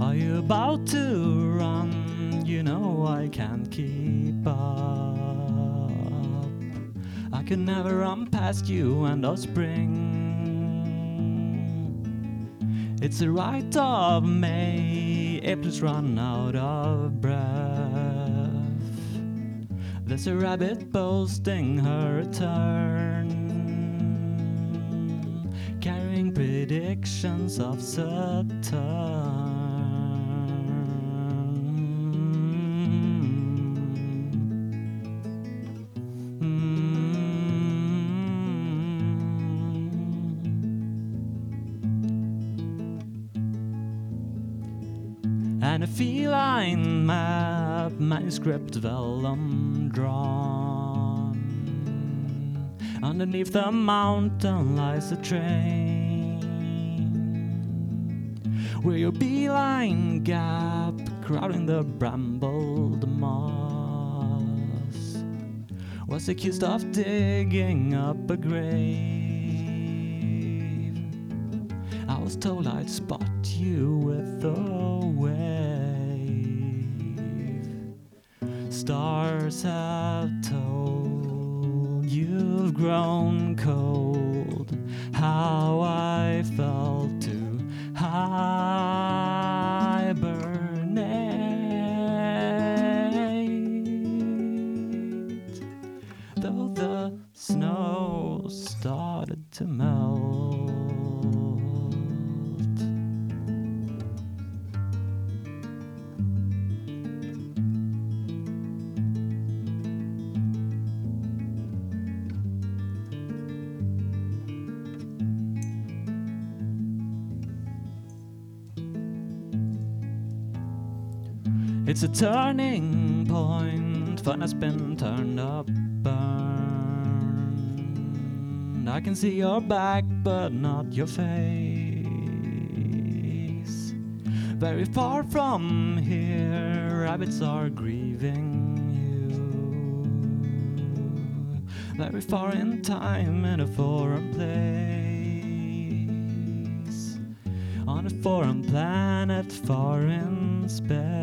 Are you about to run? You know I can't keep up. I can never run past you and of spring. It's the right of May, April's run out of breath. There's a rabbit boasting her return, predictions of Saturn. And a feline map, manuscript vellum drawn. Underneath the mountain lies a train. Where your beeline gap, crowding the brambled moss, was accused of digging up a grave. I was told I'd spot you with a wave. Stars have told you've grown cold. How snow started to melt. It's a turning point, fun has been turned up, burned. I can see your back, but not your face. Very far from here, rabbits are grieving you. Very far in time, in a foreign place. On a foreign planet, far in space.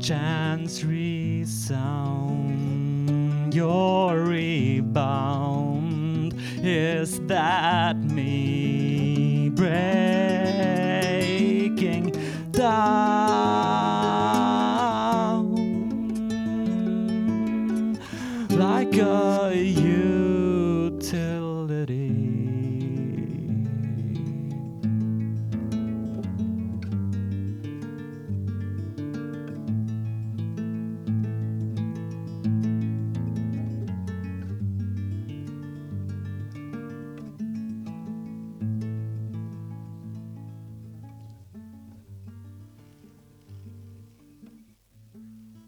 Chance your rebound. Is that me breaking down